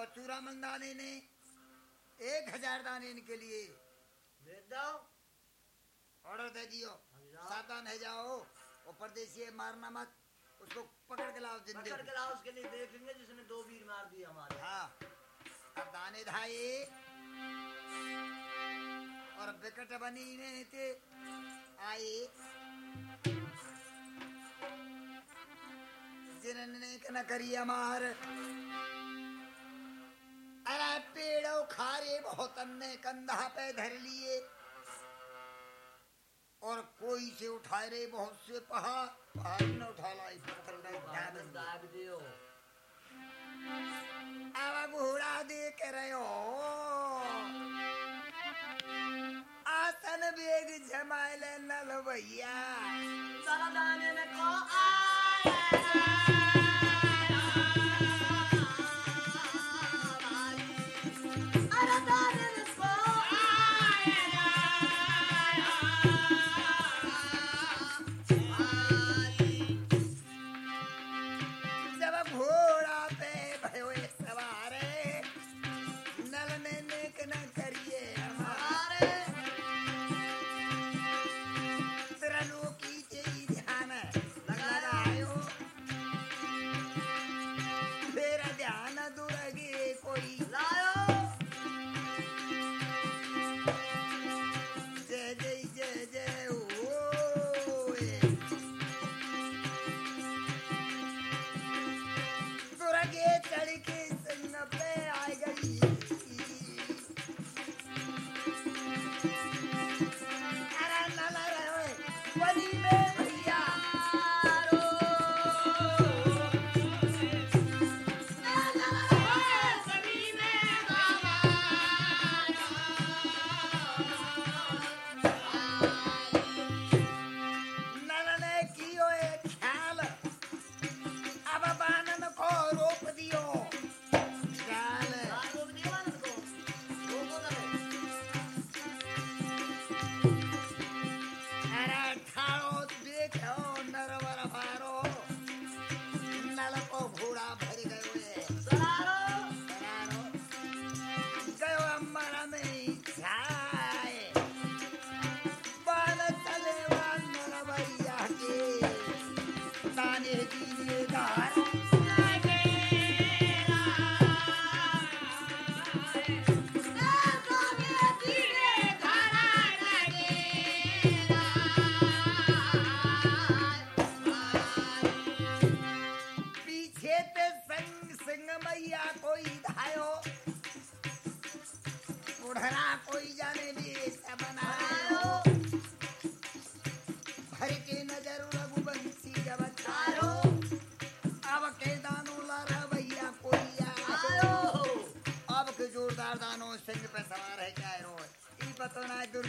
तो चूरा मंदाने ने एक हज़ार दाने इनके लिए दे दो ऑर्डर दे दियो। सावधान है जाओ। वो परदेसी है मारना मत। उसको पकड़ के लाओ जिंदे पकड़ के लाओ उसके लिए देखेंगे जिसने दो वीर मार दिए हमारे। हाँ। अब दाने धाए और विकट बनी ने थे। आए। जिन्होंने न करी अमार अरे पेड़ो खारे बहुत ने कंधा पे धर लिए। और कोई से उठाए रे बहुत से पहाड़। पहाड़ न उठा। दाब अब घोड़ा देख रहे हो। आसन बेग जमाइल नल भैया।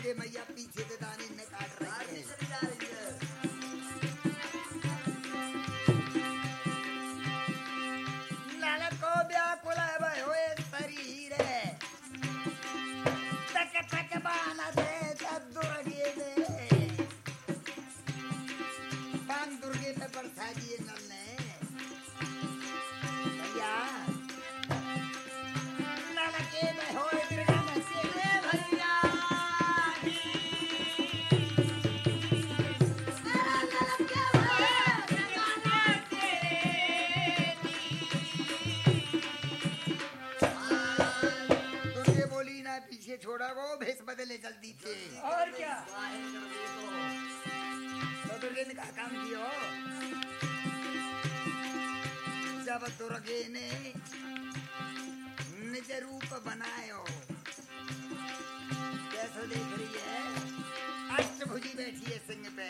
पतो मैया पीछे के दाने ने काट रही है। को व्याकुल भयो शरीर तक तक बान दे दुर्गे दे। बान दुर्गे पे बरसा दिए नल काम कियो। जब दुर्गे ने निज रूप बनायो, कैसे देख रही है? अष्टभुजी बैठी है सिंह पे।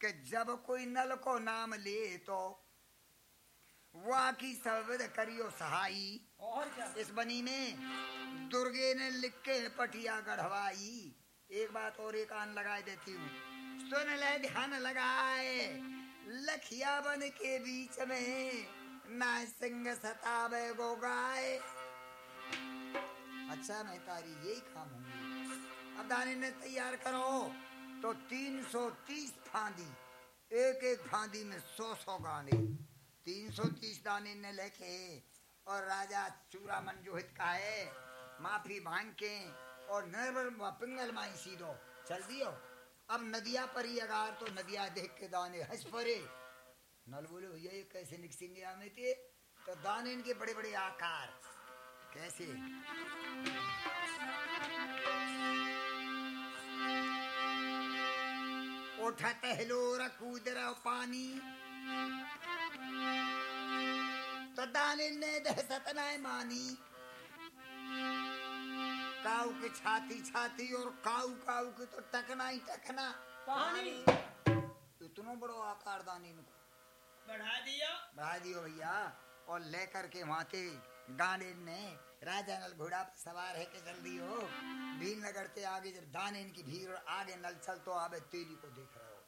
कि जब कोई नल को नाम ले तो वाह की सर्वद करियो सहाई। और क्या? इस बनी में दुर्गे ने लिख के पटिया गढ़वाई। एक बात और एक आन लगाए देती हूँ। सुन ले ध्यान लगाए लखिया बन के बीच में ना सिंह सतावे गो गाय अच्छा मैं तारी यही काम होंगी। अब दाने ने तैयार करो। तो 330 फांदी एक एक फांदी में सौ सौ गाने 330 दाने ने लेके और राजा चूरामन जोहित का है, माफ़ी मांग के और नरवर पिंगल माई सीधो, चल दियो। अब नदिया पर ही अगार तो नदिया देख के दाने हंस पड़े। नल बोले, भैया, ये कैसे निकसेंगे हमें थे तो दाने इनके बड़े बड़े आकार। कैसे? उठत हिलो रकूद पानी। तो दानिल ने दहशत न मानी। काऊ के छाती छाती और काऊ काऊ के तो टकना ही टकना। पानी। इतनो बड़ो आकार दानी को बढ़ा दिया। बढ़ा दियो भैया। और लेकर के वहाँ के गाने ने राजा नल घोड़ा पर सवार है के जल्दी हो? भील नगर के आगे जब दाने इनकी भीड़ और आगे नल चल तो आवे तेली को देख रहे हो।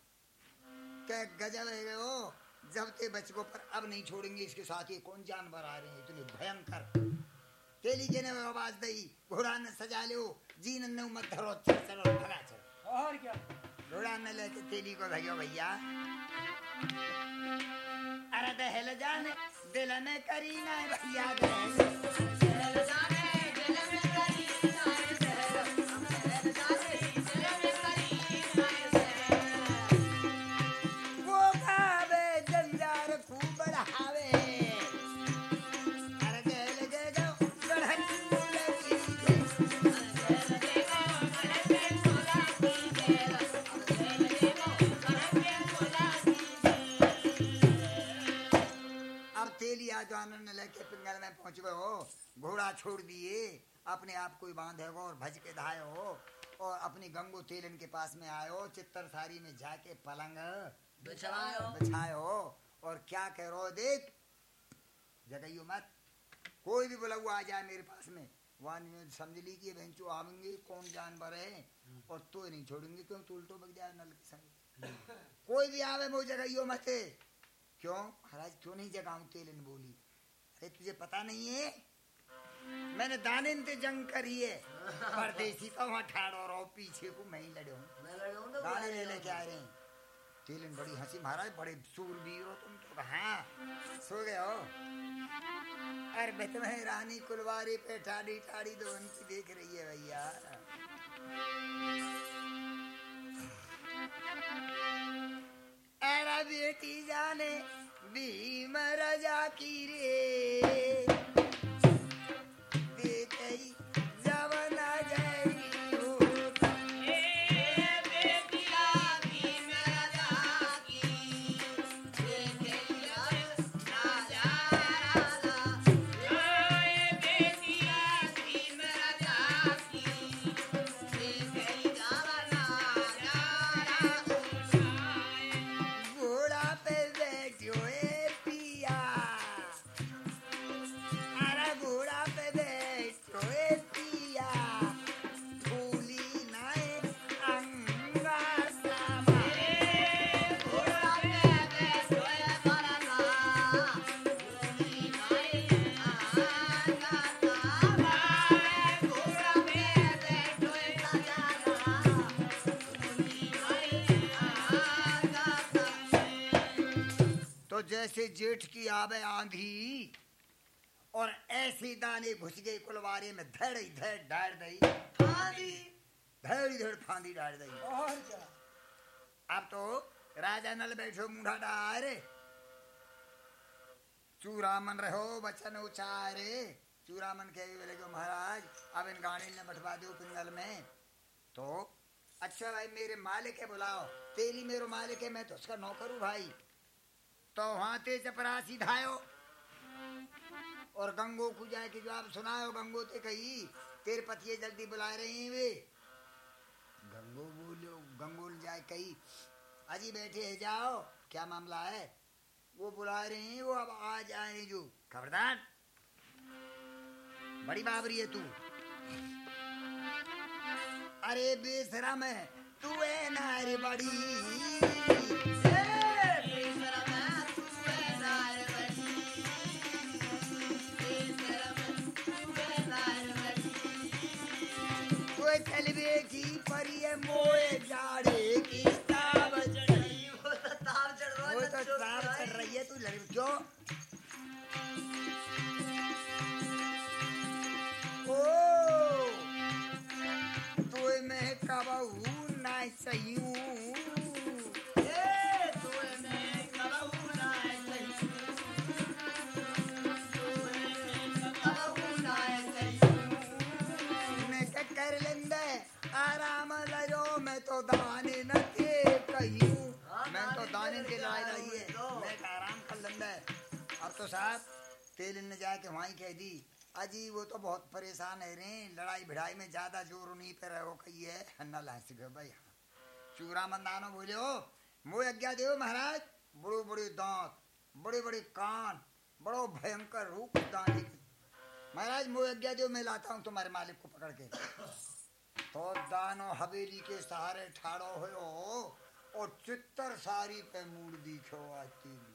क्या गजब है हो जब ते बचको पर अब नहीं छोड़ेंगे इसके साथ ये कौन जानवर आ रहे हैं? इतने भयंकर। तेली के ने आवाज़ दई घोड़ा ने सजा लो जीन ने मत धरो चल चलो भगा चल। और क्या? घोड़ा ने लेके तेली को भगो भैया। अरे दहल जाने दिल ने करी ना भैया दहल पहुँच गए हो घोड़ा छोड़ दिए अपने आप को बांधे हो और भज के धाये हो और अपनी गंगो तेलन के पास में हो चित्तर सारी में जाके पलंग बिछाए हो और क्या कह हो देख जगइयो मत कोई भी बोला हुआ आ जाए मेरे पास में। वहाँ समझ ली कि बेंचो आवेंगे कौन जानवर है और तो नहीं छोड़ेंगे क्यों तू उल्टो बग जाए नल के संग। कोई भी आवे वो जगइयो मत। क्यों? महाराज क्यों नहीं जगाऊ तेलन बोली? अरे तुझे पता नहीं है? मैंने दान जंग करी है। परदेसी तो वहाँ ठाड़ो रहो पीछे को मैं ही लड़े हूँ। दाने ले लेके आ रहे हैं? तेलन बड़ी हँसी महाराज बड़े सूरवीर हो तुम तो। हाँ सो गए हो? अरे मैं तुम्हें रानी कुलवारी पे ठाड़ी ठाड़ी दो उनकी देख रही है भैया। अरे बेटी जाने भीम राजा की रे। जैसे जेठ की आवे आंधी और ऐसे दाने घुस गए कुलवारे में धड़ ही धड़ डाल दई। फांदी। धड़ धड़ फांदी डाल दई। और क्या? अब तो राजा नल बैठो मुंडा डारे चूरामन रहो बचन उचारे। चूरामन के बोले को महाराज अब इन गाड़ी ने बैठवा दो पिंगल में। तो अच्छा भाई मेरे मालिक है बुलाओ। तेरी मेरो मालिक है मैं तो उसका नौकर हूँ भाई। तो ते चपरासी धायो। और गंगो को जाए के जवाब सुनायो, गंगो ते कही, तेरे पतिये जल्दी बुला रहे हैं वे। गंगो बोलो गंगोल जाए कही, अजी बैठे है, जाओ, क्या मामला है? वो बुला रहे हैं, वो अब आ जाए जो। खबरदार, बड़ी बाबरी है तू। अरे बेशरम है, तू है ना अरे बड़ी। मोए जाड़े की ताव चढ़ी वो तो ताव चढ़ रही है तू लड़ क्यों? तेल ने जाके वहीं कह दी, अजी, वो तो बहुत परेशान है रे, लड़ाई भिड़ाई में ज़्यादा ज़ोर नहीं पे रहो कही है। न लाइस गए भाई चूरा मंदानो बोले हो, मोह आज्ञा देव महाराज बड़े बड़े दांत बड़े बड़े कान, बड़ो भयंकर रूप दाने महाराज, मोह आज्ञा देव मैं लाता हूँ तुम्हारे मालिक को पकड़ के। तो दानो हवेली के सहारे ठाड़ो हो और चित्तर सारी पे मूड दिखो आज तेली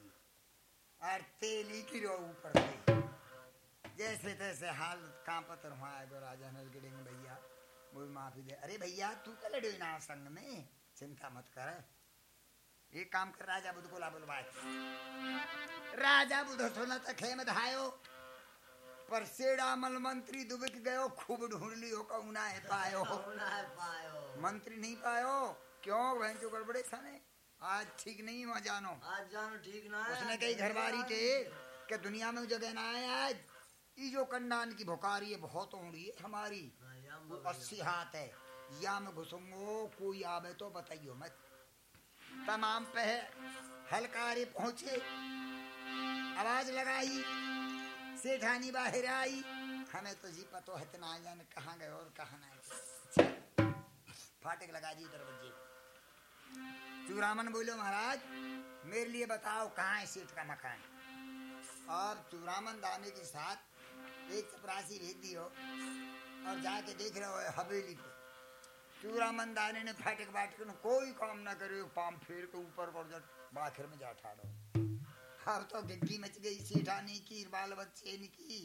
और तेली की रो ऊपर जैसे तैसे हाल कांपत रहा है राजा नल गिड़ेंगे भैया वो माफ़ी दे। अरे भैया तू क्या लड़े ना संग में? चिंता मत कर। एक काम कर राजा बुद्ध को ला बुलवाए राजा बुद्ध सोना तक खेम धायो पर सेड़ा मल मंत्री दुबक गयो खूब ढूंढ लियो कहू ना है पायो। मंत्री नहीं पायो। क्यों? बहन जो गड़बड़े सने। आज ठीक नहीं हुआ जानो। आज जानो ठीक ना है उसने कही घरवारी थे कि दुनिया में जगह ना है आज। ये जो कंडान की भुकारी है बहुत ओढ़ी है। हमारी वो अस्सी हाथ है। या मैं घुसूंगो कोई आवे तो बताइयो मत। तमाम पे हलकारे पहुँचे। आवाज़ लगाई सेठानी बाहर आई। हमें तो जी पतो है ना जाने कहाँ गए और कहाँ ना फाटक लगा दी दरवाजे। चूरामन बोलो महाराज, मेरे लिए बताओ कहाँ है सेठ का मकान? और चूरामन दाने के साथ एक चपरासी भेज दियो और जाके देख रहे हो हवेली पे। चूरामन दाने ने फाटक बाटक ने कोई काम ना करे, पाम फेर के ऊपर कर बाखिर में जा ठाड़ो। अब तो गिग्गी मच गई, सेठानी की, बाल बच्चे की।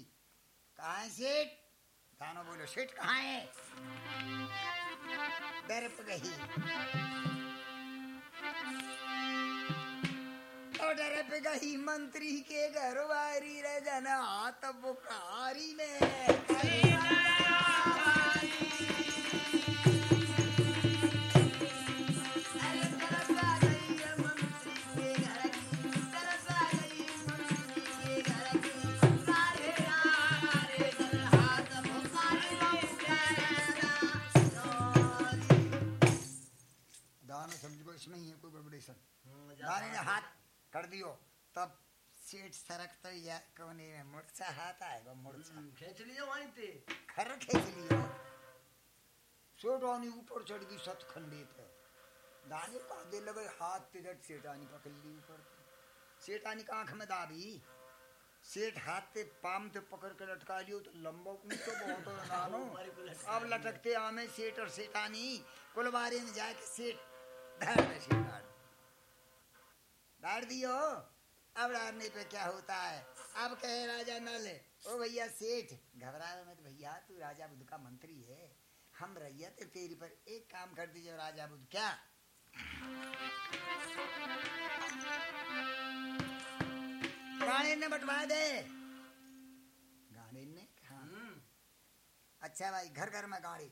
कहा है सेठ? दानो बोलो, सेठ कहाँ है? दरप गई पे गई मंत्री के घर वारी रे जन हाथ बुखारी में दियो तब सेठ सरक तो या कोने में मुर्चा हाथ आएगा मुर्चा। खेच लियो वहीं पे खर खींच लियो। सोडानी ऊपर चढ़ गई सतखंडे पे। दाने पादे लगे हाथ तिरट सेठानी पकड़ ली ऊपर सेठानी का आँख में दाबी। सेठ हाथ पे पाम ते पकड़ के लटका लियो तो लंबा ऊंचो बहुत हो नानो। अब लटकते आमे सेठ और सेठानी कुलवारे में जाके सेठ धर में सेठ डाल दियो। अब डालने पे क्या होता है? अब कहे राजा नल ओ भैया सेठ घबराओ मत भैया तू राजा बुद्ध का मंत्री है। हम रैयत है तेरी पर एक काम कर दीजिए राजा बुद्ध क्या? गाड़ी ने बटवा दे। गाड़ी ने हाँ। हम्म, अच्छा भाई घर घर में गाड़ी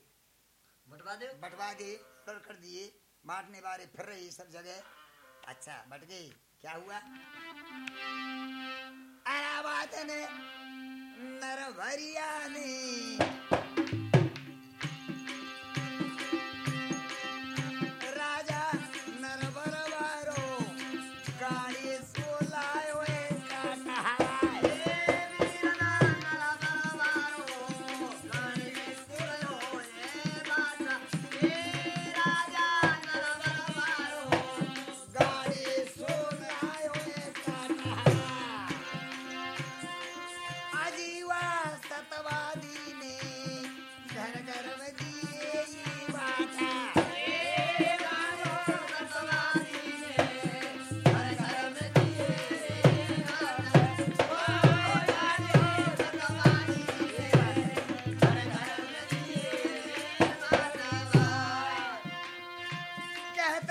बटवा दे। बटवा दे कर कर दिए। बांटने वाले फिर रही सब जगह। अच्छा बट गई। क्या हुआ? अराबाद ने नरवरिया ने